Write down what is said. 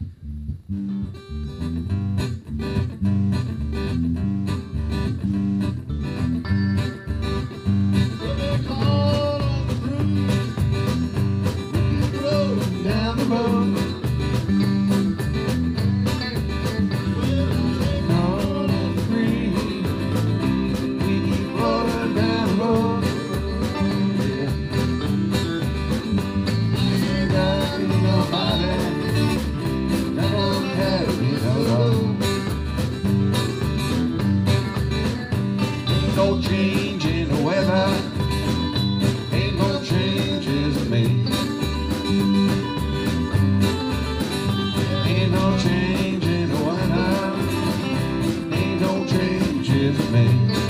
Amen. no change in the weather. Ain't no changes me. Ain't no change in the weather. Ain't no changes me.